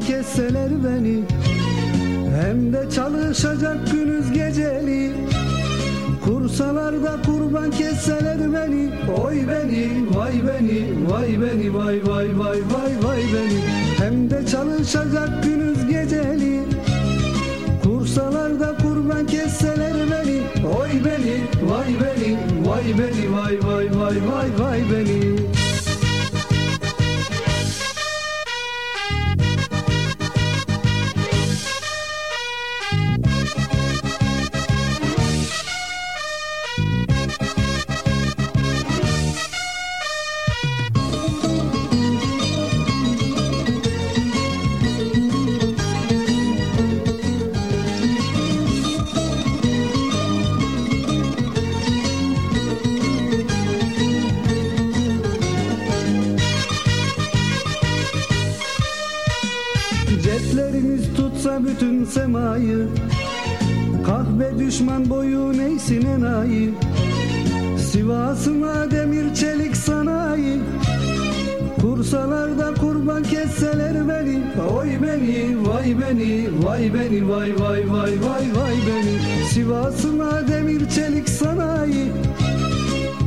kesseler beni. Hem de çalışacak günüz geceli. Kursalar da kurban kesseler beni. Oy beni, vay beni, vay beni, vay vay vay vay vay beni. Hem de çalışacak günüz geceli. Kursalar da kurban kesseler beni. Oy beni, vay beni, vay beni, vay vay vay vay vay beni Cepleriniz tutsa bütün semayı Kahve düşman boyu neysin enayi? Sivas'ına demir çelik sanayi Kursalarda kurban kesseler beni. Oy beni, vay beni, vay beni, vay vay vay vay vay beni. Sivas'ına demir çelik sanayi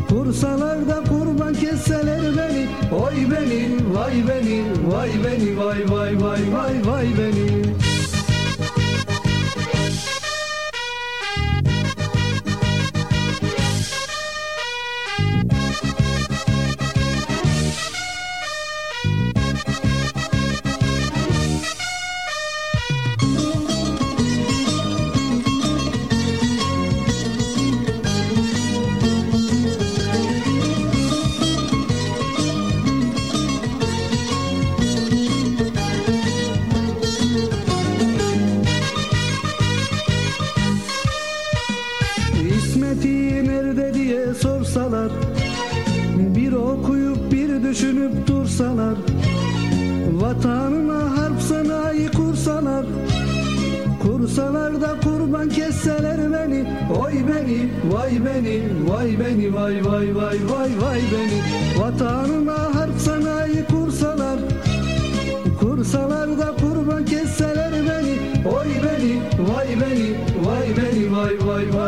Kursalarda kurban kesseler beni Oy beni, vay beni, vay beni, vay vay vay vay vay beni Bir okuyup bir düşünüp dursalar Vatanına harp sanayi kursalar Kursalar da kurban kesseler beni. Oy beni, vay beni, vay beni, vay vay vay vay vay beni. Vatanına harp sanayi kursalar Kursalar da kurban kesseler beni. Oy beni, vay beni, vay beni, vay vay vay.